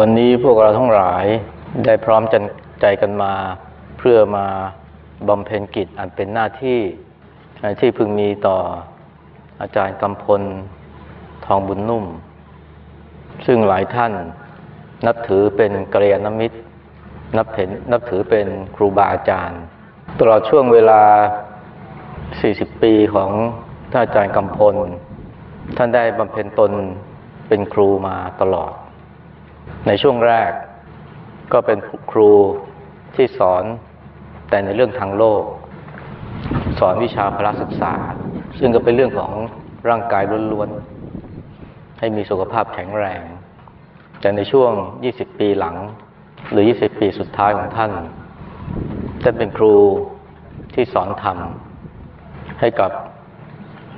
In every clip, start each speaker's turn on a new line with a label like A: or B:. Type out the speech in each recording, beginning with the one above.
A: วันนี้พวกเราทั้งหลายได้พร้อมใจกันมา เพื่อมาบำเพ็ญกิจอันเป็นหน้าที่ที่พึงมีต่ออาจารย์กำพลทองบุญนุ่ม ซึ่งหลายท่านนับถือเป็นกัลยาณมิตร นับเห็นนับถือเป็นครูบาอาจารย์ ตลอดช่วงเวลา 40 ปีของท่านอาจารย์กำพล ท่านได้บำเพ็ญตนเป็นครูมาตลอด ในช่วงแรกก็เป็นครูที่สอนแต่ในเรื่องทางโลก สอนวิชาพระศึกษา ซึ่งก็เป็นเรื่องของร่างกายล้วนๆ ให้มีสุขภาพแข็งแรง แต่ในช่วง 20 ปีหลัง หรือ 20 ปีสุดท้ายของท่านท่านเป็นครูที่สอนธรรม ให้กับ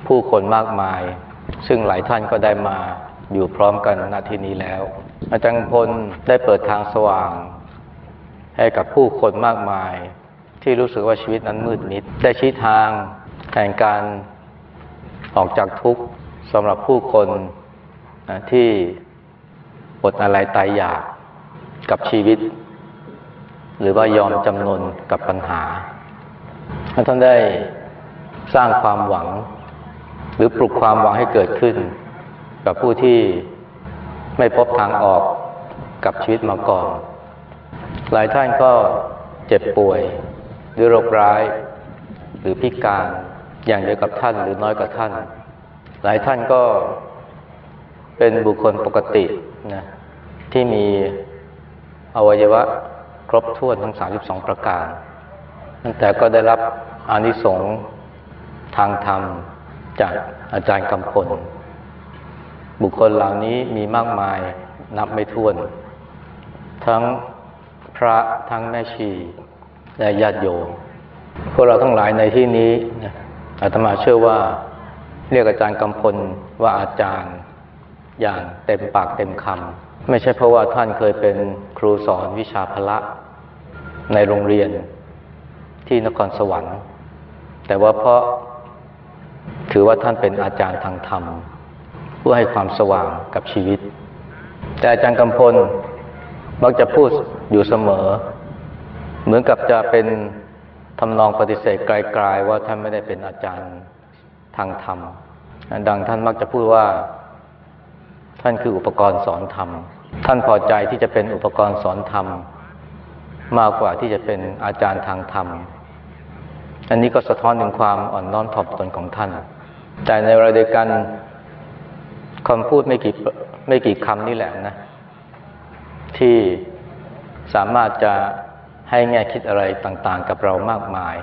A: ผู้คนมากมาย ซึ่งหลายท่านก็ได้มาอยู่พร้อมกันณที่นี้แล้ว อาจารย์พลได้เปิดทางสว่าง ให้กับผู้คนมากมาย ที่รู้สึกว่าชีวิตนั้นมืดมิด ได้ชี้ทางแห่งการออกจากทุกข์สำหรับผู้คนนะที่อดอะไรตายอยากกับชีวิต หรือว่ายอมจำนนกับปัญหา ท่านได้สร้างความหวัง หรือปลุกความหวังให้เกิดขึ้น กับผู้ที่ ไม่พบทางออกกับชีวิตมาก่อน หลายท่านก็เจ็บป่วยหรือโรคร้าย หรือพิการอย่างเดียวกับท่านหรือน้อยกว่าท่าน หลายท่านก็เป็นบุคคลปกตินะที่มีอวัยวะครบถ้วนทั้ง 32 ประการ แต่ก็ได้รับอานิสงส์ทางธรรมจากอาจารย์กำพล บุคคลเหล่านี้มีมากมายนับไม่ถ้วน ทั้งพระทั้งแม่ชี และญาติโยมพวกเราทั้งหลายในที่นี้อาตมาเชื่อว่า เรียกอาจารย์กำพลว่าอาจารย์ อย่างเต็มปากเต็มคำไม่ใช่เพราะว่าท่านเคยเป็นครูสอนวิชาพละในโรงเรียนที่นครสวรรค์ แต่ว่าเพราะถือว่าท่านเป็นอาจารย์ทางธรรม ผู้ให้ความสว่างกับชีวิต แต่อาจารย์กำพลมักจะพูดอยู่เสมอ เหมือนกับจะเป็นทำนองปฏิเสธไกลๆว่าท่านไม่ได้เป็นอาจารย์ทางธรรม ดังท่านมักจะพูดว่า ท่านคืออุปกรณ์สอนธรรม ท่านพอใจที่จะเป็นอุปกรณ์สอนธรรม มากกว่าที่จะเป็นอาจารย์ทางธรรม อันนี้ก็สะท้อนถึงความอ่อนน้อมถ่อมตนของท่าน แต่ในเวลาเดียวกัน คำพูดไม่กี่ไม่กี่คำนี่แหละนะ ที่สามารถจะให้แง่คิดอะไรต่างๆ กับเรามากมาย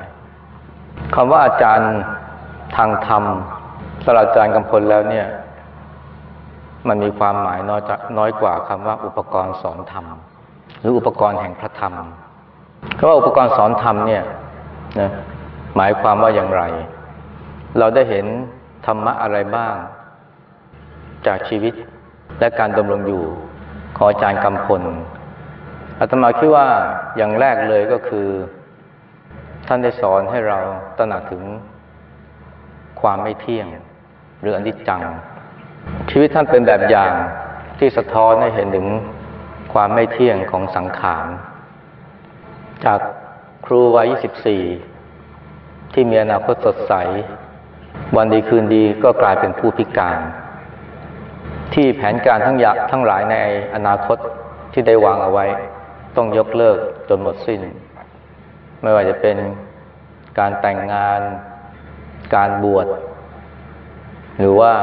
A: คำว่าอาจารย์ทางธรรมสลัดอาจารย์กำพลแล้วเนี่ย มันมีความหมายน้อยน้อยกว่าคำว่าอุปกรณ์สอนธรรม หรืออุปกรณ์แห่งพระธรรมคำว่าอุปกรณ์สอนธรรมเนี่ยนะหมายความว่าอย่างไร เราได้เห็นธรรมะอะไรบ้าง จากชีวิตและการดำรงอยู่ของอาจารย์กำพลอาตมาคิดว่าอย่างแรกเลยก็คือ ท่านได้สอนให้เราตระหนักถึงความไม่เที่ยง หรืออนิจจัง ชีวิตท่านเป็นแบบอย่างที่สะท้อนให้เห็นถึงความไม่เที่ยงของสังขาร จากครูวัย 24 ที่มีอนาคตสดใส วันดีคืนดีก็กลายเป็นผู้พิการ ที่แผนการทั้งยทั้งหลายในอนาคตที่ได้วางเอาไว้ ต้องยกเลิกจนหมดสิ้น ไม่ว่าจะเป็นการแต่งงาน การบวชหรือว่า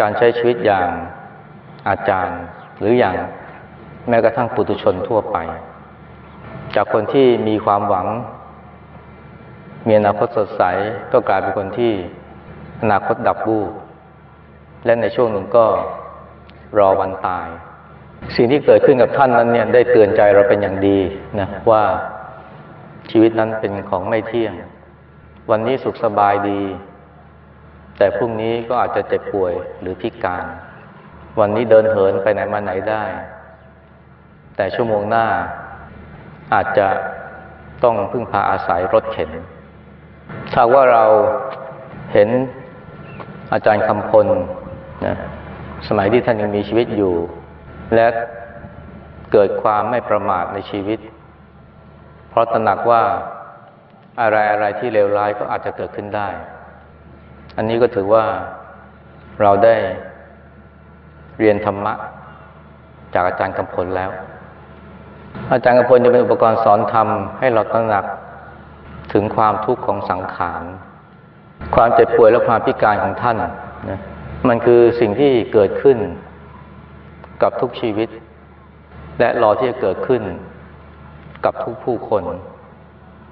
A: การใช้ชีวิตอย่างอาจารย์ หรืออย่างแม้กระทั่งปุถุชนทั่วไป จากคนที่มีความหวัง มีอนาคตสดใสก็กลายเป็นคนที่อนาคตดับบูบ และในช่วงหนึ่งก็รอวันตาย สิ่งที่เกิดขึ้นกับท่านนั้นเนี่ยได้เตือนใจเราเป็นอย่างดีนะว่าชีวิตนั้นเป็นของไม่เที่ยง วันนี้สุขสบายดี แต่พรุ่งนี้ก็อาจจะเจ็บป่วยหรือพิการ วันนี้เดินเหินไปไหนมาไหนได้ แต่ชั่วโมงหน้าอาจจะต้องพึ่งพาอาศัยรถเข็นถ้าว่าเราเห็นอาจารย์คำพล นะสมัยที่ท่านยังมีชีวิตอยู่ และเกิดความไม่ประมาทในชีวิต เพราะตระหนักว่าอะไรอะไรที่เลวร้ายก็อาจจะเกิดขึ้นได้ อันนี้ก็ถือว่าเราได้เรียนธรรมะ จากอาจารย์กำพลแล้ว อาจารย์กำพลจะเป็นอุปกรณ์สอนธรรมให้เราตระหนักถึงความทุกข์ของสังขาร ความเจ็บป่วยและความพิการของท่านนะ มันคือสิ่งที่เกิดขึ้นกับทุกชีวิต และรอที่จะเกิดขึ้นกับทุกผู้คน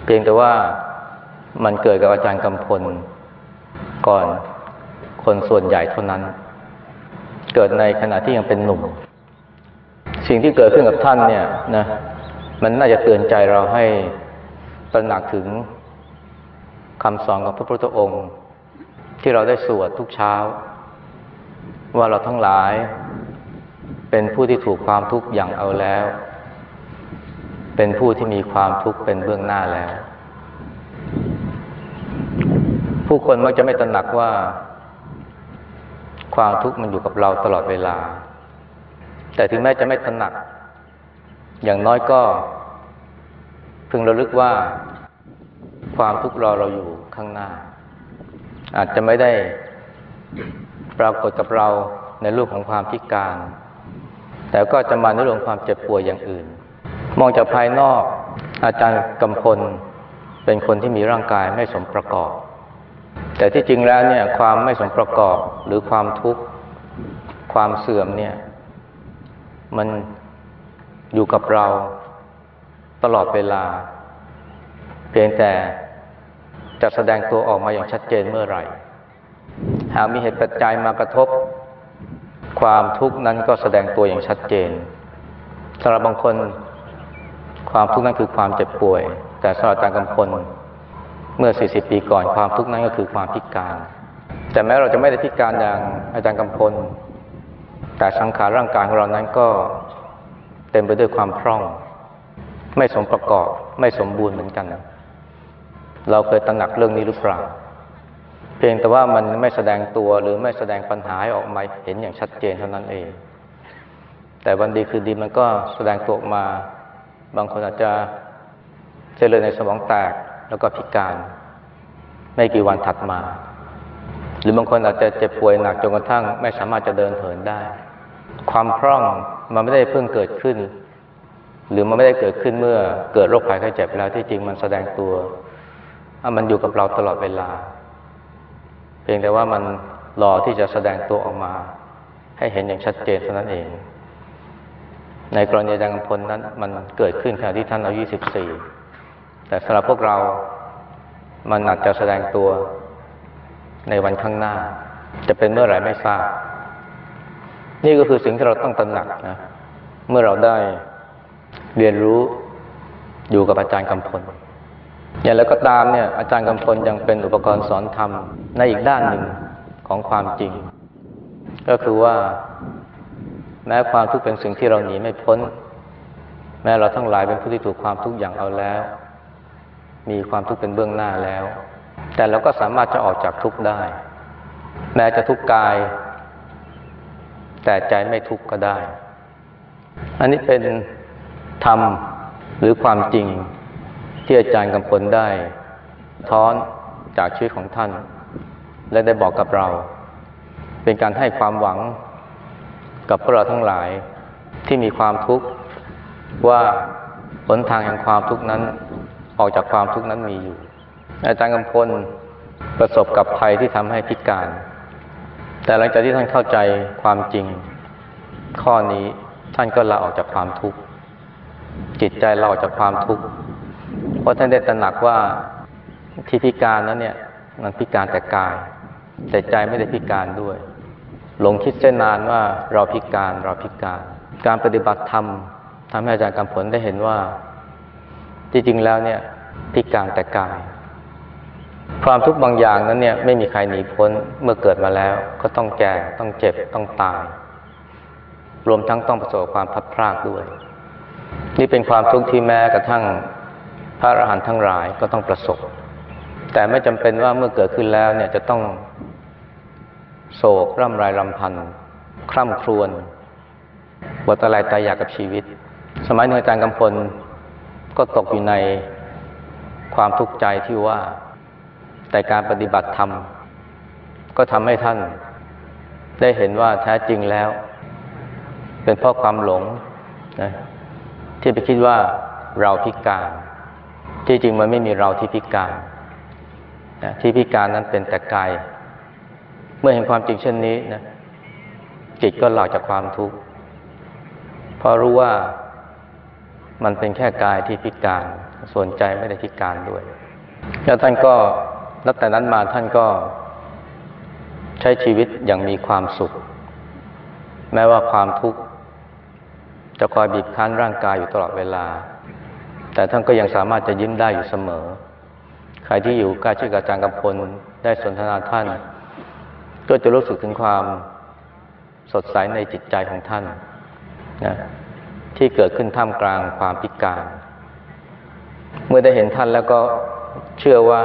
A: เพียงแต่ว่ามันเกิดกับอาจารย์กำพล ก่อนคนส่วนใหญ่เท่านั้น เกิดในขณะที่ยังเป็นหนุ่ม สิ่งที่เกิดขึ้นกับท่านเนี่ยนะมันน่าจะเตือนใจเราให้ตระหนักถึงคำสอนของพระพุทธองค์ ที่เราได้สวดทุกเช้า ว่าเราทั้งหลายเป็นผู้ที่ถูกความทุกข์อย่างเอาแล้ว เป็นผู้ที่มีความทุกข์เป็นเบื้องหน้าแล้ว ผู้คนมักจะไม่ตระหนักว่า ความทุกข์มันอยู่กับเราตลอดเวลา แต่ถึงแม้จะไม่ตระหนัก อย่างน้อยก็ พึงระลึกว่า ความทุกข์รอเราอยู่ข้างหน้า อาจจะไม่ได้ รากฏกับเราในรูปของความพิการ แต่ก็จะมาในเรื่องความเจ็บป่วยอย่างอื่น มองจากภายนอก อาจารย์กำพลเป็นคนที่มีร่างกายไม่สมประกอบ แต่ที่จริงแล้วเนี่ยความไม่สมประกอบหรือความทุกข์ความเสื่อมเนี่ยมันอยู่กับเราตลอดเวลา เพียงแต่จะแสดงตัวออกมาอย่างชัดเจนเมื่อไหร่ หากมีเหตุปัจจัยมากระทบ ความทุกข์นั้นก็แสดงตัวอย่างชัดเจนสำหรับบางคน ความทุกข์นั้นคือความเจ็บป่วย แต่สำหรับอาจารย์กำพลเมื่อ 40 ปีก่อนความทุกข์นั้นก็คือความพิการ แต่แม้เราจะไม่ได้พิการอย่างอาจารย์กำพล แต่สังขารร่างกายของเรานั้นก็เต็มไปด้วยความพร่อง ไม่สมประกอบ ไม่สมบูรณ์เหมือนกัน เราเคยตระหนักเรื่องนี้หรือเปล่าเพียงแต่ว่ามันไม่แสดงตัวหรือไม่แสดงปัญหาให้ออกมาเห็นอย่างชัดเจนเท่านั้นเอง แต่วันดีคือดีมันก็แสดงตัวออกมา บางคนอาจจะเส้นเลือดในสมองแตกแล้วก็พิการ ไม่กี่วันถัดมา หรือบางคนอาจจะเจ็บป่วยหนักจนกระทั่ง ไม่สามารถจะเดินเหินได้ ความพร่องมันไม่ได้เพิ่งเกิดขึ้น หรือมันไม่ได้เกิดขึ้นเมื่อเกิดโรคภัยไข้เจ็บแล้วที่จริงมันแสดงตัวมันอยู่กับเราตลอดเวลา เพียงแต่ว่ามันรอที่จะแสดงตัวออกมา ให้เห็นอย่างชัดเจนเท่านั้นเอง ในกรณีจารย์กำพลนั้น มันเกิดขึ้นขณะที่ท่านอายุ 24 แต่สำหรับพวกเรา มันอาจจะแสดงตัวในวันข้างหน้า จะเป็นเมื่อไหร่ไม่ทราบ นี่ก็คือสิ่งที่เราต้องตระหนักนะ เมื่อเราได้เรียนรู้อยู่กับอาจารย์กำพล อย่างแล้วก็ตามเนี่ยอาจารย์กำพลยังเป็นอุปกรณ์สอนธรรมในอีกด้านหนึ่งของความจริง ก็คือว่า แม้ความทุกข์เป็นสิ่งที่เราหนีไม่พ้น แม้เราทั้งหลายเป็นผู้ที่ถูกความทุกข์อย่างเอาแล้ว มีความทุกข์เป็นเบื้องหน้าแล้ว แต่เราก็สามารถจะออกจากทุกข์ได้ แม้จะทุกข์กาย แต่ใจไม่ทุกข์ก็ได้ อันนี้เป็นธรรมหรือความจริง ที่อาจารย์กำพลได้ท้อนจากชีวิตของท่าน และได้บอกกับเรา เป็นการให้ความหวังกับพวกเราทั้งหลายที่มีความทุกข์ว่าหนทางแห่งความทุกข์นั้นออกจากความทุกข์นั้นมีอยู่ อาจารย์กำพลประสบกับภัยที่ทำให้พิการ แต่หลังจากที่ท่านเข้าใจความจริง ข้อนี้ท่านก็ลาออกจากความทุกข์จิตใจเราออกจากความทุกข์ เพราะท่านได้ตระหนักว่าที่พิการนั้นเนี่ยมันพิการแต่กาย แต่ใจไม่ได้พิการด้วย หลงคิดเส้นนานว่าเราพิการเราพิการ การปฏิบัติธรรมทำให้อาจารย์กำผลได้เห็นว่าจริงๆแล้วเนี่ยพิการแต่กาย ความทุกข์บางอย่างนั้นเนี่ยไม่มีใครหนีพ้นเมื่อเกิดมาแล้ว ก็ต้องแก่ต้องเจ็บต้องตาย รวมทั้งต้องประสบความพัดพรากด้วย นี่เป็นความทุกข์ที่แม้กระทั่ง พระอรหันต์ทั้งหลายก็ต้องประสบ แต่ไม่จำเป็นว่าเมื่อเกิดขึ้นแล้วเนี่ยจะต้องโศกร่ำไรรำพันคร่ำครวญบทอะไรตายอยากกับชีวิต สมัยหนึ่งอาจารย์กำพลก็ตกอยู่ในความทุกข์ใจที่ว่าแต่การปฏิบัติธรรม ก็ทำให้ท่าน ได้เห็นว่าแท้จริงแล้ว เป็นเพราะความหลงนะที่ไปคิดว่าเราพิการ ที่จริงมันไม่มีเราที่พิการนะที่พิการนั้นเป็นแต่กาย เมื่อเห็นความจริงเช่นนี้นะจิตก็หลอกจากความทุกข์เพราะรู้ว่ามันเป็นแค่กายที่พิการ ส่วนใจไม่ได้พิการด้วย แล้วท่านก็นับแต่นั้นมาท่านก็ใช้ชีวิตอย่างมีความสุข แม้ว่าความทุกข์จะคอยบีบคั้นร่างกายอยู่ตลอดเวลา แต่ท่านก็ยังสามารถจะยิ้มได้อยู่เสมอ ใครที่อยู่ใกล้ชิดกับอาจารย์กำพลได้สนทนาท่าน ก็จะรู้สึกถึงความสดใสในจิตใจของท่านนะที่เกิดขึ้นท่ามกลางความพิการ เมื่อได้เห็นท่านแล้วก็เชื่อว่า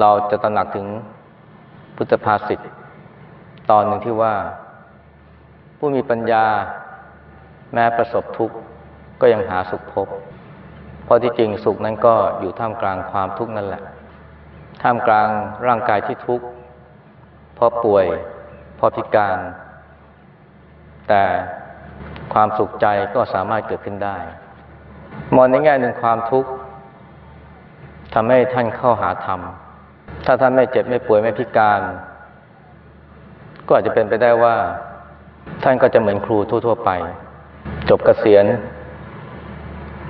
A: เราจะตระหนักถึงพุทธภาษิตตอนหนึ่งที่ว่า ผู้มีปัญญาแม้ประสบทุกข์ ก็ยังหาสุขพบ เพราะที่จริงสุขนั้นก็อยู่ท่ามกลางความทุกข์นั่นแหละ ท่ามกลางร่างกายที่ทุกข์เพราะป่วยเพราะพิการ แต่ความสุขใจก็สามารถเกิดขึ้นได้ มองในแง่หนึ่งความทุกข์ทำให้ท่านเข้าหาธรรม ถ้าท่านไม่เจ็บไม่ป่วยไม่พิการ ก็อาจจะเป็นไปได้ว่า ท่านก็จะเหมือนครูทั่ว ๆ ไป จบเกษียณ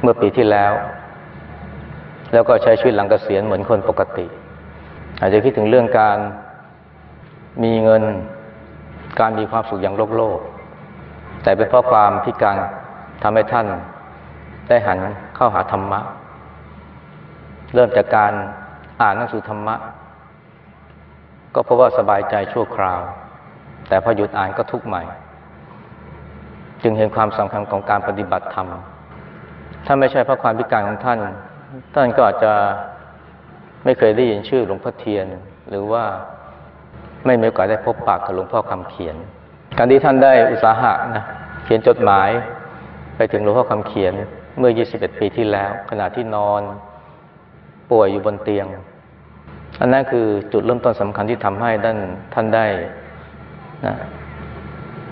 A: เมื่อปีที่แล้ว แล้วก็ใช้ชีวิตหลังเกษียณเหมือนคนปกติ อาจจะคิดถึงเรื่องการมีเงินการมีความสุขอย่างโลกโลก แต่เป็นเพราะความพิการทำให้ท่านได้หันเข้าหาธรรมะ เริ่มจากการอ่านหนังสือธรรมะ ก็เพราะว่าสบายใจชั่วคราว แต่พอหยุดอ่านก็ทุกข์ใหม่ จึงเห็นความสำคัญของการปฏิบัติธรรม ถ้าไม่ใช่เพราะความพิการของท่าน ท่านก็อาจจะไม่เคยได้ยินชื่อหลวงพ่อเทียน หรือว่าไม่มีโอกาสได้พบปากกับหลวงพ่อคำเขียน การที่ท่านได้อุตสาหะนะเขียนจดหมาย ไปถึงหลวงพ่อคำเขียนเมื่อ 21 ปีที่แล้ว ขณะที่นอนป่วยอยู่บนเตียง อันนั้นคือจุดเริ่มต้นสำคัญที่ทำให้ท่านท่านได้นะ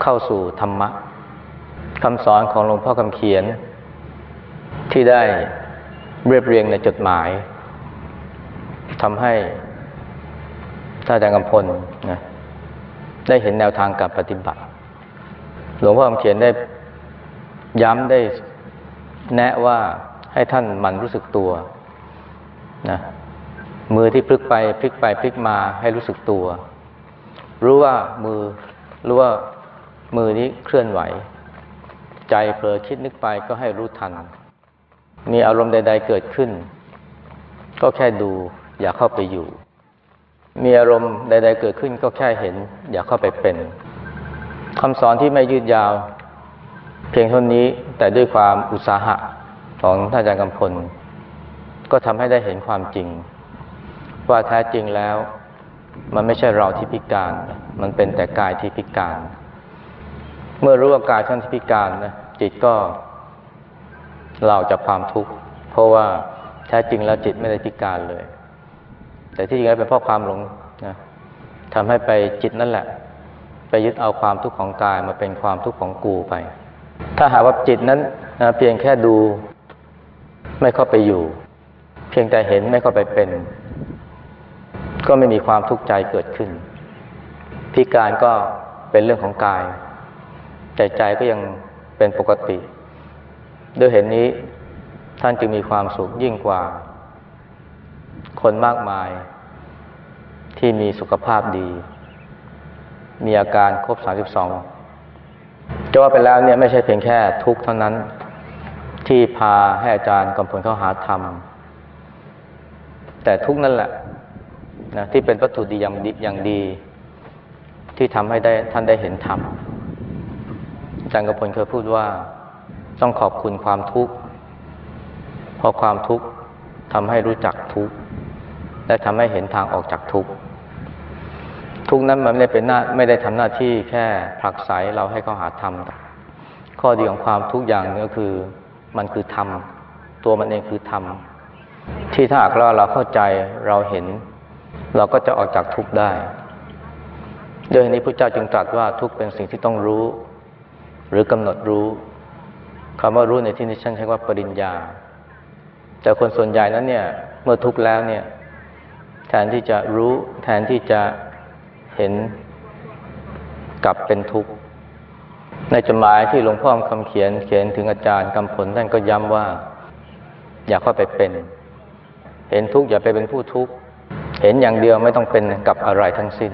A: เข้าสู่ธรรมะคำสอนของหลวงพ่อคำเขียน ที่ได้เรียบเรียงในจดหมายทำให้ท่านอาจารย์กำพลนะได้เห็นแนวทางการปฏิบัติ หลวงพ่อคำเขียนได้ย้ำได้แนะว่าให้ท่านมันรู้สึกตัวนะมือที่พลิกไปพลิกไปพลิกมาให้รู้สึกตัว รู้ว่ามือรู้ว่ามือนี้เคลื่อนไหว ใจเผลอคิดนึกไปก็ให้รู้ทัน มีอารมณ์ใด ๆ เกิดขึ้น ก็แค่ดู อย่าเข้าไปอยู่ มีอารมณ์ใด ๆ เกิดขึ้น ก็แค่เห็น อย่าเข้าไปเป็นคำสอนที่ไม่ยืดยาว เพียงเท่านี้แต่ด้วยความอุตสาหะของท่านอาจารย์กำพล ก็ทำให้ได้เห็นความจริง ว่าแท้จริงแล้ว มันไม่ใช่เราที่พิการ มันเป็นแต่กายที่พิการ เมื่อรู้ว่ากายท่านที่พิการนะจิตก็ เราจากความทุกข์เพราะว่าแท้จริงแล้วจิตไม่ได้พิการเลย แต่ที่จริงแล้วเป็นเพราะความหลงนะทำให้ไปจิตนั่นแหละ ไปยึดเอาความทุกข์ของกายมาเป็นความทุกข์ของกูไป ถ้าหากว่าจิตนั้นนะเพียงแค่ดูไม่เข้าไปอยู่ เพียงแต่เห็นไม่เข้าไปเป็น ก็ไม่มีความทุกข์ใจเกิดขึ้น พิการก็เป็นเรื่องของกาย แต่ใจก็ยังเป็นปกติ ด้วยเห็นนี้ท่านจึงมีความสุขยิ่งกว่า คนมากมาย ที่มีสุขภาพดี มีอาการครบสามสิบสองจะว่าไปแล้วเนี่ยไม่ใช่เพียงแค่ทุกข์เท่านั้น ที่พาให้อาจารย์กำพลเข้าหาธรรม แต่ทุกข์นั่นแหละนะที่เป็นวัตถุดีอย่างดีอย่างดี ที่ทำให้ได้ท่านได้เห็นธรรมอาจารย์กำพลเคยพูดว่า ต้องขอบคุณความทุกข์เพราะความทุกข์ทำให้รู้จักทุกข์และทำให้เห็นทางออกจากทุกข์ทุกนั้นมันไม่ได้เป็นหน้าไม่ได้ทำหน้าที่แค่ผลักไสเราให้เขาหาธรรมข้อดีของความทุกอย่างนึงก็คือมันคือธรรมตัวมันเองคือธรรมที่ถ้าหากเราเราเข้าใจเราเห็น เราก็จะออกจากทุกข์ได้โดยนี้พระเจ้าจึงตรัสว่าทุกเป็นสิ่งที่ต้องรู้ หรือกำหนดรู้ คำว่ารู้ในที่นี้ฉันใช้ว่าปริญญา แต่คนส่วนใหญ่นั้นเนี่ย เมื่อทุกข์แล้วเนี่ย แทนที่จะรู้แทนที่จะเห็นกลับเป็นทุกข์ ในจดหมายที่หลวงพ่อคำเขียนเขียนถึงอาจารย์กำผลท่านก็ย้ำว่า อย่าเข้าไปเป็น เห็นทุกข์อย่าไปเป็นผู้ทุกข์เห็นอย่างเดียวไม่ต้องเป็นกับอะไรทั้งสิ้น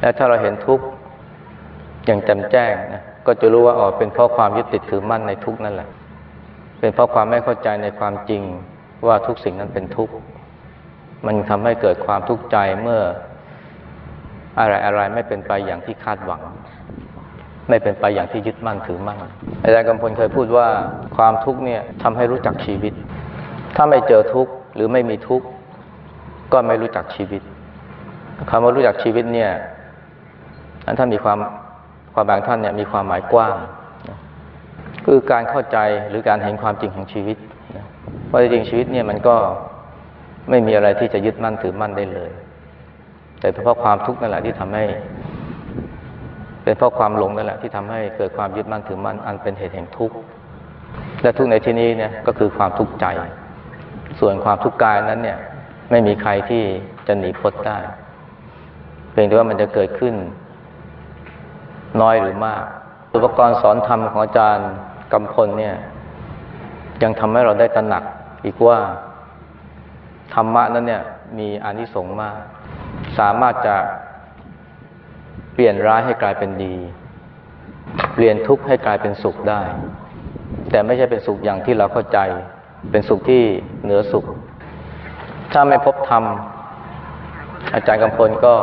A: และถ้าเราเห็นทุกข์อย่างแจ่มแจ้งนะ ก็จะรู้ว่าอ๋อเป็นเพราะความยึดติดถือมั่นในทุกนั่นแหละ เป็นเพราะความไม่เข้าใจในความจริงว่าทุกสิ่งนั้นเป็นทุกข์มันทำให้เกิดความทุกข์ใจเมื่ออะไรอะไรไม่เป็นไปอย่างที่คาดหวัง ไม่เป็นไปอย่างที่ยึดมั่นถือมั่นอาจารย์กำพลเคยพูดว่าความทุกข์เนี่ยทำให้รู้จักชีวิต ถ้าไม่เจอทุกข์หรือไม่มีทุกข์ก็ไม่รู้จักชีวิตคำว่ารู้จักชีวิตเนี่ยท่านมีความ ความบางท่านเนี่ยมีความหมายกว้างคือการเข้าใจหรือการเห็นความจริงของชีวิตว่าจริงชีวิตเนี่ยมันก็ไม่มีอะไรที่จะยึดมั่นถือมั่นได้เลย แต่เพราะความทุกข์นั่นแหละที่ทำให้ เป็นเพราะความหลงนั่นแหละที่ทำให้เกิดความยึดมั่นถือมั่นอันเป็นเหตุแห่งทุกข์และทุกข์ในที่นี้เนี่ยก็คือความทุกข์ใจ ส่วนความทุกข์กายนั้นเนี่ย ไม่มีใครที่จะหนีพ้นได้ เพียงแต่ว่ามันจะเกิดขึ้น น้อยหรือมาก อุปกรณ์สอนธรรมของอาจารย์กำพลเนี่ย ยังทำให้เราได้ตระหนักอีกว่า ธรรมะนั้นเนี่ย มีอานิสงส์มาก สามารถจะเปลี่ยนร้ายให้กลายเป็นดี เปลี่ยนทุกข์ให้กลายเป็นสุขได้ แต่ไม่ใช่เป็นสุขอย่างที่เราเข้าใจ เป็นสุขที่เหนือสุข ถ้าไม่พบธรรมอาจารย์กำพลก็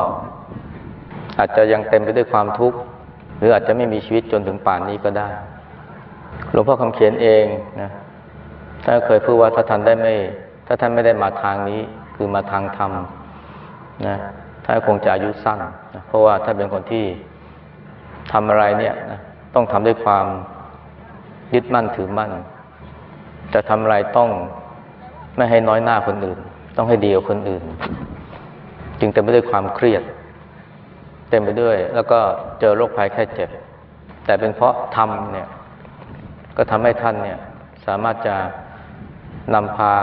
A: อาจจะยังเต็มไปด้วยความทุกข์ รืออาจจะไม่มีชีวิตจนถึงป่านนี้ก็ได้ หลวงพ่อคำเขียนเองนะท่านเคยพูดว่าถ้าท่านได้ไม่ ถ้าท่านไม่ได้มาทางนี้ คือมาทางธรรมนะถ้านคงจะอายุสั้นนะเพราะว่าถ้าเป็นคนที่ทำอะไรเนี่ยนะต้องทำด้วยความยึดมั่นถือมั่น จะทำอะไรต้องไม่ให้น้อยหน้าคนอื่น ต้องให้ดีกว่าคนอื่น จึงเต็มไปด้วยความเครียด เต็มไปด้วย แล้วก็เจอโรคภัยแค่เจ็บ แต่เป็นเพราะทำเนี่ย ก็ทำให้ท่านเนี่ย สามารถจะนำพา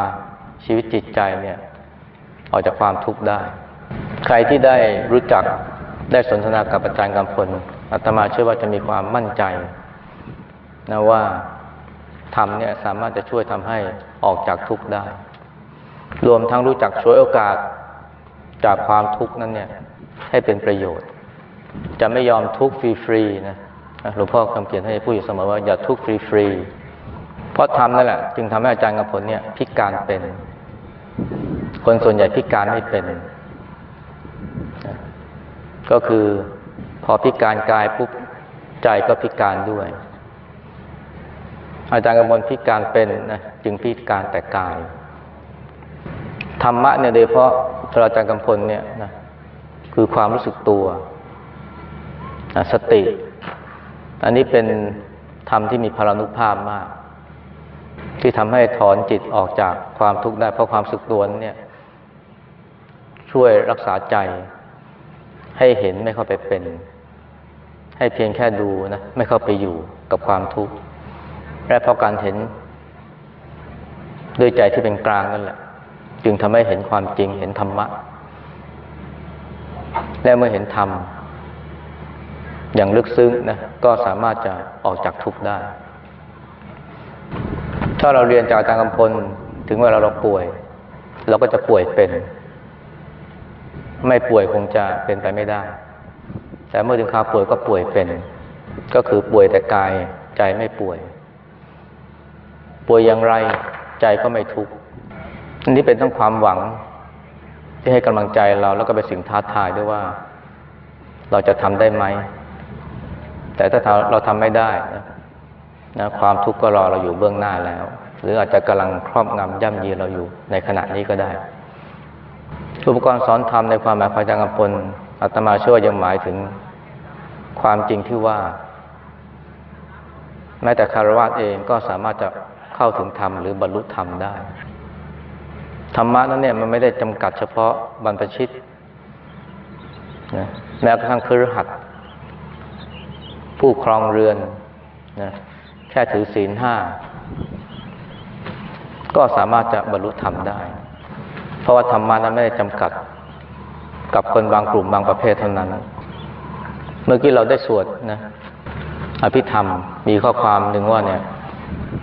A: ชีวิตจิตใจเนี่ย ออกจากความทุกข์ได้ ใครที่ได้รู้จักได้สนทนากับอาจารย์กำพลอาตมาเชื่อว่าจะมีความมั่นใจนะว่าธรรมเนี่ยสามารถจะช่วยทำให้ออกจากทุกข์ได้ รวมทั้งรู้จักช่วยโอกาสจากความทุกข์นั้นเนี่ยให้เป็นประโยชน์ จะไม่ยอมทุกข์ฟรีๆนะหลวงพ่อคำเขียนให้พูดอยู่เสมอว่าอย่าทุกข์ฟรีๆเพราะทำนั่นแหละ จึงทำให้อาจารย์กำพลเนี่ยพิการเป็น คนส่วนใหญ่พิการไม่เป็น ก็คือพอพิการกายปุ๊บใจก็พิการด้วย อาจารย์กำมลพิการเป็นนะจึงพิการแต่กายธรรมะเนี่ยโดยเพราะอาจารย์กำพลเนี่ยนะคือความรู้สึกตัว สติ อันนี้เป็นธรรมที่มีพลานุภาพมาก ที่ทำให้ถอนจิตออกจากความทุกข์ได้ เพราะความสึกตัวเนี่ย ช่วยรักษาใจ ให้เห็นไม่เข้าไปเป็น ให้เพียงแค่ดูนะไม่เข้าไปอยู่กับความทุกข์และเพราะการเห็นด้วยใจที่เป็นกลางนั่นแหละ จึงทำให้เห็นความจริงเห็นธรรมะ และเมื่อเห็นธรรม อย่างลึกซึ้งนะก็สามารถจะออกจากทุกข์ได้ ถ้าเราเรียนจากอาจารย์กำพลถึงเวลาเราป่วย เราก็จะป่วยเป็น ไม่ป่วยคงจะเป็นไปไม่ได้ แต่เมื่อถึงคราวป่วยก็ป่วยเป็น ก็คือป่วยแต่กายใจไม่ป่วย ป่วยอย่างไรใจก็ไม่ทุกข์อันนี้เป็นต้องความหวังที่ให้กำลังใจเราแล้วก็เป็นสิ่งท้าทายด้วยว่า เราจะทำได้ไหม แต่ถ้าเราทำไม่ได้นะนะความทุกข์ก็รอเราอยู่เบื้องหน้าแล้ว หรืออาจจะกำลังครอบงำย่ำยีเราอยู่ในขณะนี้ก็ได้ อุปกรณ์สอนธรรมในความหมายของอาจารย์กำพลอาตมาเชื่อยังหมายถึงความจริงที่ว่า แม้แต่คารวะเองก็สามารถจะเข้าถึงธรรมหรือบรรลุธรรมได้ ธรรมะนั้นเนี่ยมันไม่ได้จำกัดเฉพาะบรรพชิตนะแม้กระทั่งคือรหัส ผู้ครองเรือนนะแค่ถือศีลห้า ก็สามารถจะบรรลุธรรมได้ เพราะว่าธรรมะนั้นไม่ได้จำกัด กับคนบางกลุ่มบางประเภทเท่านั้น เมื่อกี้เราได้สวดนะอภิธรรมมีข้อความหนึ่งว่าเนี่ย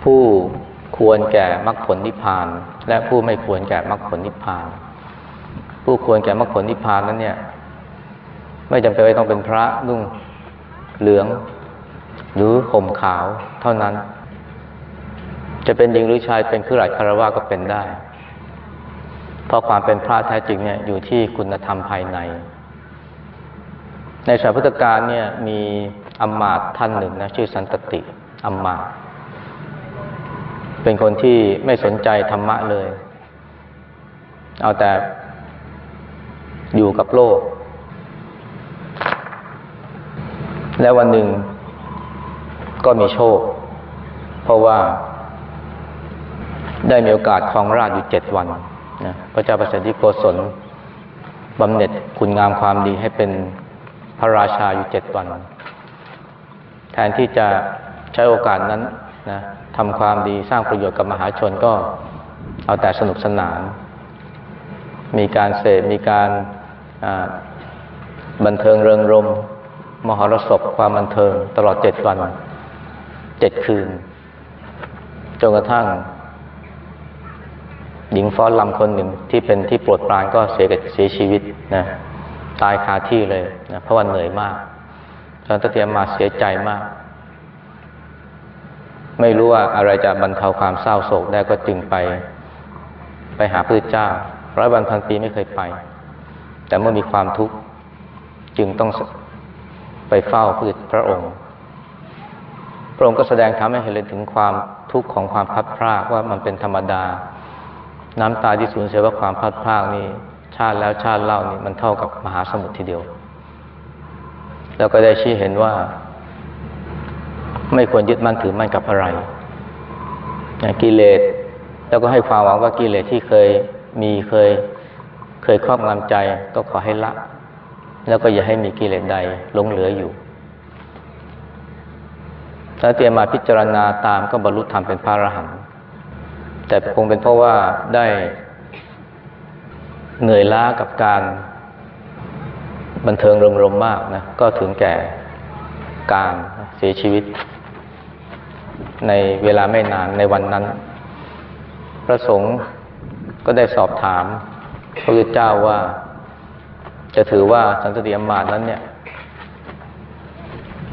A: ผู้ควรแก่มรรคผลนิพพาน และผู้ไม่ควรแก่มรรคผลนิพพาน ผู้ควรแก่มรรคผลนิพพานนั้นเนี่ย ไม่จำเป็นต้องเป็นพระนุ่ง เหลือง หรือห่มขาวเท่านั้น จะเป็นหญิงหรือชายเป็นคือหลายคารวะก็เป็นได้ เพราะความเป็นพระแท้จริงเนี่ยอยู่ที่คุณธรรมภายใน ในสายพุทธกาลเนี่ยมีอมมาตท่านหนึ่งนะชื่อสันตติอมมาตเป็นคนที่ไม่สนใจธรรมะเลย เอาแต่อยู่กับโลก และวันหนึ่งก็มีโชค เพราะว่าได้มีโอกาสครองราชอยู่เจ็ดวันนะพระเจ้าประสิทธิโกศลบำเหน็จคุณงามความดีให้เป็นพระราชาอยู่เจ็ดวัน แทนที่จะใช้โอกาสนั้นนะทำความดีสร้างประโยชน์กับมหาชนก็เอาแต่สนุกสนาน มีการเสพมีการบันเทิงเริงรม มหรสพความบันเทิง ตลอดเจ็ดวันเจ็ดคืน จนกระทั่ง หญิงฟ้อนลำคนหนึ่งที่เป็นที่โปรดปรานก็เสียเสียชีวิตนะตายคาที่เลยนะเพราะว่าเหนื่อยมากตอนตะเตียมมาเสียใจมาก ไม่รู้ว่าอะไรจะบรรเทาความเศร้าโศกได้ก็จึงไป ไปหาพระเจ้าร้อยวันพันปีไม่เคยไป แต่เมื่อมีความทุกข์จึงต้อง ไปเฝ้าพระพระองค์ พระองค์ก็แสดงทำให้เห็นถึงความทุกข์ของความพัดพรากว่ามันเป็นธรรมดา น้ำตาที่สูญเสียว่าความพัดพรากนี่ชาติแล้วชาติเล่านี่มันเท่ากับมหาสมุทรทีเดียว แล้วก็ได้ชี้เห็นว่า ไม่ควรยึดมั่นถือมั่นกับอะไรกิเลสแล้วก็ให้ความหวังว่ากิเลสที่เคยมีเคย เคยครอบงำใจ ก็ขอให้ละ แล้วก็อย่าให้มีกิเลสใดหลงเหลืออยู่ ถ้าเตรียมมาพิจารณาตามก็บรรลุธรรมเป็นพระอรหันต์แต่คงเป็นเพราะว่าได้เหนื่อยล้ากับการบันเทิงรมรมมากนะก็ถึงแก่การเสียชีวิต ในเวลาไม่นานในวันนั้น พระสงฆ์ก็ได้สอบถามพระพุทธเจ้าว่า จะถือว่าสันตติอมาตนั้นเนี่ย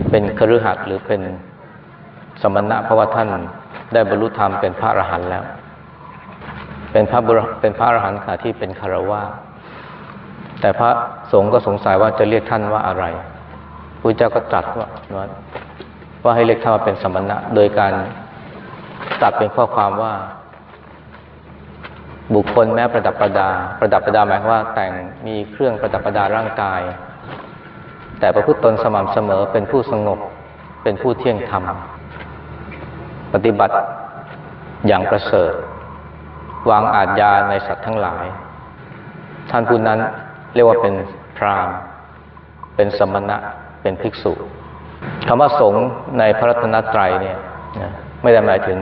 A: เป็นคฤหัสถ์หรือเป็นสมณะเพราะว่าท่านได้บรรลุธรรมเป็นพระอรหันต์แล้ว เป็นพระเป็นพระอรหันต์ค่ะที่เป็นคารวะแต่พระสงฆ์ก็สงสัยว่าจะเรียกท่านว่าอะไรพระเจ้าก็ตรัสว่าว่าให้เรียกท่านว่าเป็นสมณะ โดยการตัดเป็นข้อความว่า บุคคลแม้ประดับประดา ประดับประดาหมายว่าแต่งมีเครื่องประดับประดาร่างกาย แต่ประพฤติตนสม่ำเสมอเป็นผู้สงบเป็นผู้เที่ยงธรรมปฏิบัติอย่างประเสริฐ วางอาจยาในสัตว์ทั้งหลาย ท่านผู้นั้นเรียกว่าเป็นพรามเป็นสมณะเป็นภิกษุคำว่าสงฆ์ในพระรัตนตรัยเนี่ยไม่ได้หมายถึง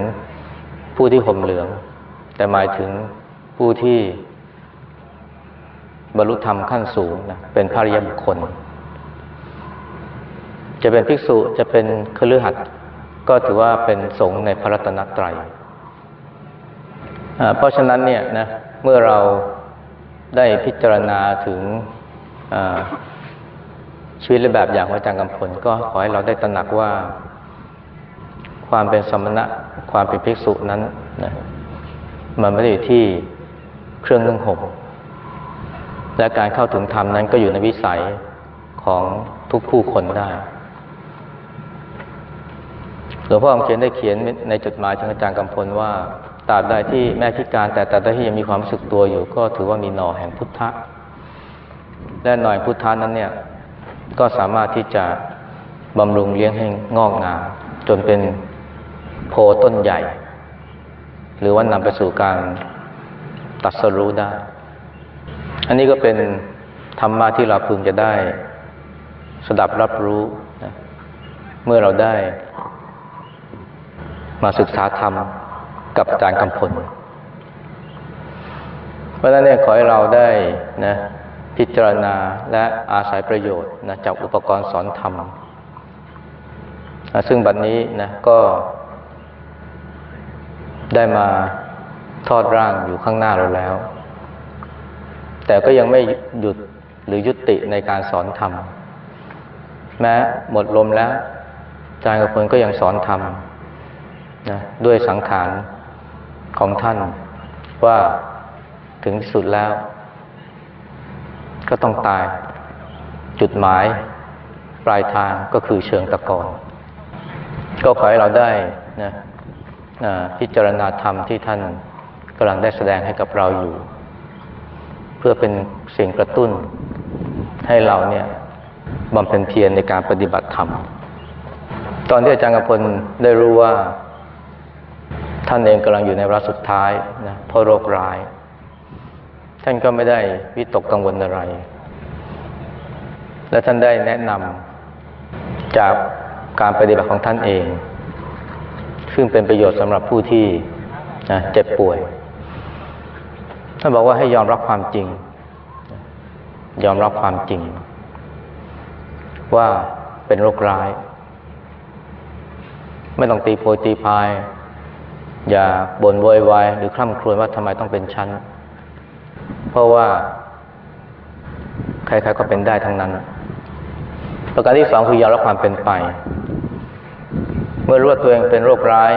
A: ผู้ที่ห่มเหลือง แต่หมายถึง ผู้ที่บรรลุธรรมขั้นสูงนะเป็นพระริยบุคคล จะเป็นภิกษุจะเป็นคฤหัสถ์ก็ถือว่าเป็นสงฆ์ในพระรัตนตรัยเพราะฉะนั้นเนี่ยนะเมื่อเราได้พิจารณาถึงชีวิตและแบบอย่างของอาจารย์กำพลก็ขอให้เราได้ตระหนักว่า ความเป็นสมณะความเป็นภิกษุนั้นนะมันไม่ได้อยู่ที่ เครื่องนึ่งห่มและการเข้าถึงธรรมนั้นก็อยู่ในวิสัยของทุกผู้คนได้หลวงพ่อคำเขียนได้เขียนในจดหมายถึงอาจารย์กำพลว่าตราบใดที่แม่พิการ แต่ตราบใดที่ยังมีความรู้สึกตัวอยู่ ก็ถือว่ามีหน่อแห่งพุทธะและหน่อยพุทธานั้นเนี่ยก็สามารถที่จะบำรุงเลี้ยงให้งอกงามจนเป็นโพต้นใหญ่ หรือว่านำไปสู่การ ตัดสรู้ได้ อันนี้ก็เป็นธรรมะที่เราพึงจะได้ สดับรับรู้นะเมื่อเราได้ มาศึกษาธรรมกับอาจารย์กำพล เพราะฉะนั้นเนี่ยขอให้เราได้นะพิจารณาและอาศัยประโยชน์นะจากอุปกรณ์สอนธรรม ซึ่งบัดนนี้นะก็ได้มา ทอดร่างอยู่ข้างหน้าเราแล้ว แต่ก็ยังไม่หยุดหรือยุติในการสอนธรรม แม้หมดลมแล้วอาจารย์กำพลก็ยังสอนธรรมนะด้วยสังขารของท่านว่าถึงสุดแล้ว ก็ต้องตาย จุดหมาย ปลายทางก็คือเชิงตะกอนก็ขอให้เราได้นะพิจารณาธรรมที่ท่านำลังได้แสดงให้กับเราอยู่ เพื่อเป็นสิ่งกระตุ้น ให้เราเนี่ยบำเพ็ญเพียรในการปฏิบัติธรรม ตอนที่อาจารย์กพลได้รู้ว่า ท่านเองกำลังอยู่ในระสุดท้ายนะเพราะโรคร้าย ท่านก็ไม่ได้วิตกกังวลอะไร และท่านได้แนะนำจากการปฏิบัติของท่านเอง ซึ่งเป็นประโยชน์สำหรับผู้ที่นะเจ็บป่วย ท่านบอกว่าให้ยอมรับความจริง ยอมรับความจริง ว่าเป็นโรคร้าย ไม่ต้องตีโพยตีพาย อย่าบ่นโวยวายหรือคร่ำครวญว่าทำไมต้องเป็นชั้น เพราะว่าใครๆก็เป็นได้ทั้งนั้น ประการที่สองคือยอมรับความเป็นไป เมื่อรู้ว่าตัวเองเป็นโรคร้าย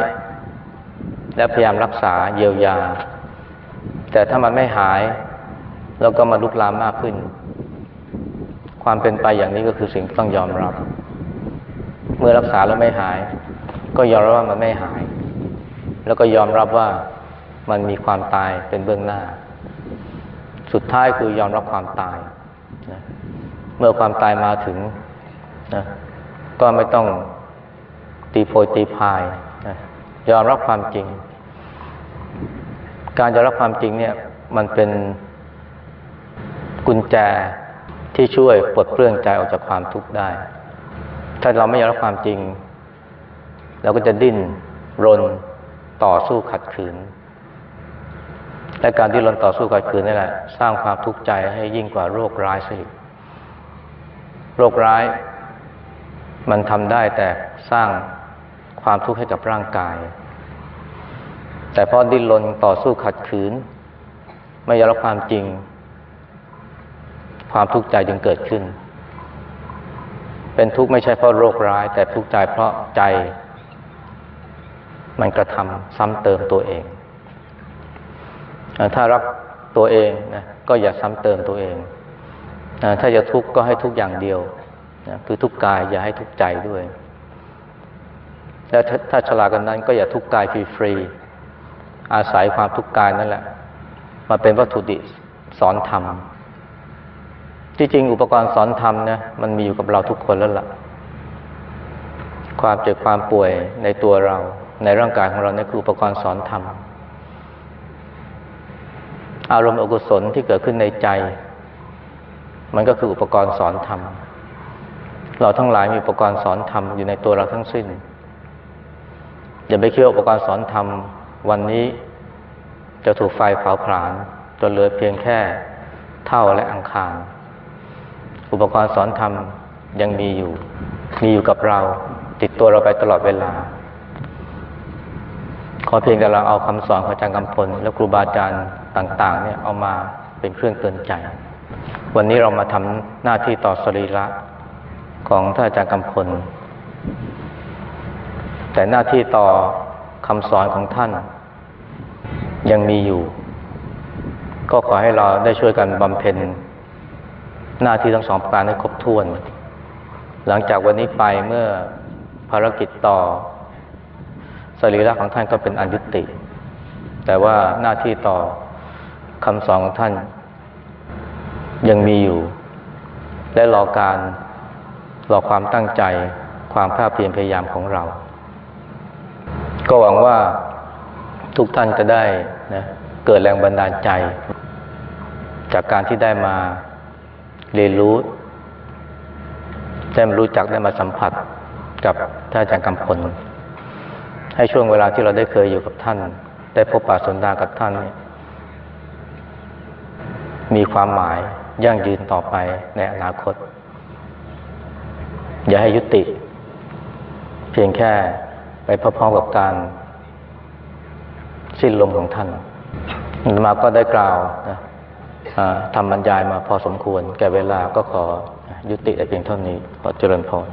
A: และพยายามรักษาเยียวยา แต่ถ้ามันไม่หาย เราก็มาลุกลามมากขึ้น ความเป็นไปอย่างนี้ก็คือสิ่งที่ต้องยอมรับ เมื่อรักษาแล้วไม่หาย ก็ยอมรับว่ามันไม่หาย แล้วก็ยอมรับว่ามันมีความตายเป็นเบื้องหน้า สุดท้ายคือยอมรับความตายนะเมื่อความตายมาถึงนะก็ไม่ต้องตีโพยตีพายนะยอมรับความจริง การยอมรับความจริงเนี่ย มันเป็นกุญแจที่ช่วยปลดเปลื้องใจออกจากความทุกข์ได้ ถ้าเราไม่ยอมรับความจริง เราก็จะดิ้นรนต่อสู้ขัดขืน และการที่รนต่อสู้ขัดขืนนี่แหละ สร้างความทุกข์ใจให้ยิ่งกว่าโรคร้ายสิโรคร้าย มันทำได้แต่สร้างความทุกข์ให้กับร่างกาย แต่พอดิ้นรนต่อสู้ขัดขืน ไม่ยอมรับความจริง ความทุกข์ใจจึงเกิดขึ้น เป็นทุกข์ไม่ใช่เพราะโรคร้าย แต่ทุกข์ใจเพราะใจ มันกระทำซ้ำเติมตัวเอง ถ้ารักตัวเองนะก็อย่าซ้ำเติมตัวเองถ้าจะทุกข์ก็ให้ทุกอย่างเดียวนะคือทุกกายอย่าให้ทุกใจด้วย แล้วถ้าฉลาดกันนั้นก็อย่าทุกกายฟรีๆ อาศัยความทุกข์กายนั่นแหละ มาเป็นวัตถุดิสอนธรรมที่จริงอุปกรณ์สอนธรรมนะมันมีอยู่กับเราทุกคนแล้วละ่ะ ความเจ็บความป่วยในตัวเรา ในร่างกายของเราเนี่ยคืออุปกรณ์สอนธรรมอารมณ์อกุศลที่เกิดขึ้นในใจ มันก็คืออุปกรณ์สอนธรรมเราทั้งหลายมีอุปกรณ์สอนธรรมอยู่ในตัวเราทั้งสิ้นอย่าไปคิดว่าอุปกรณ์สอนธรรม วันนี้จะถูกไฟเผาผลาญจนเหลือเพียงแค่เท่าและอังคาร อุปกรณ์สอนธรรมยังมีอยู่ มีอยู่กับเราติดตัวเราไปตลอดเวลา ขอเพียงแต่เราเอาคำสอนของอาจารย์กำพล และครูบาอาจารย์ต่าง ๆ เนี่ยเอามาเป็นเครื่องเตือนใจ วันนี้เรามาทำหน้าที่ต่อสรีระของท่านอาจารย์กำพล แต่หน้าที่ต่อคำสอนของท่าน ยังมีอยู่ ก็ขอให้เราได้ช่วยกันบำเพ็ญหน้าที่ทั้งสองประการให้ครบถ้วน หลังจากวันนี้ไปเมื่อภารกิจต่อสรีระของท่านก็เป็นอันยุติ แต่ว่าหน้าที่ต่อคำสอนของท่าน ยังมีอยู่ และรอการรอความตั้งใจความภาคเพียรพยายามของเรา ก็หวังว่าทุกท่านจะได้ นะเกิดแรงบันดาลใจ จากการที่ได้มาเรียนรู้ได้มารู้จักได้มาสัมผัสกับท่านอาจารย์กำพล ให้ช่วงเวลาที่เราได้เคยอยู่กับท่าน ได้พบปะสนทนากับท่าน มีความหมายยั่งยืนต่อไปในอนาคต อย่าให้ยุติ เพียงแค่ไปพร้อมๆกับการ สิ้นลมของท่านมาก็ได้กล่าวนะทำบรรยายมาพอสมควร แก่เวลาก็ขอยุติแต่เพียงเท่านี้ ขอเจริญพร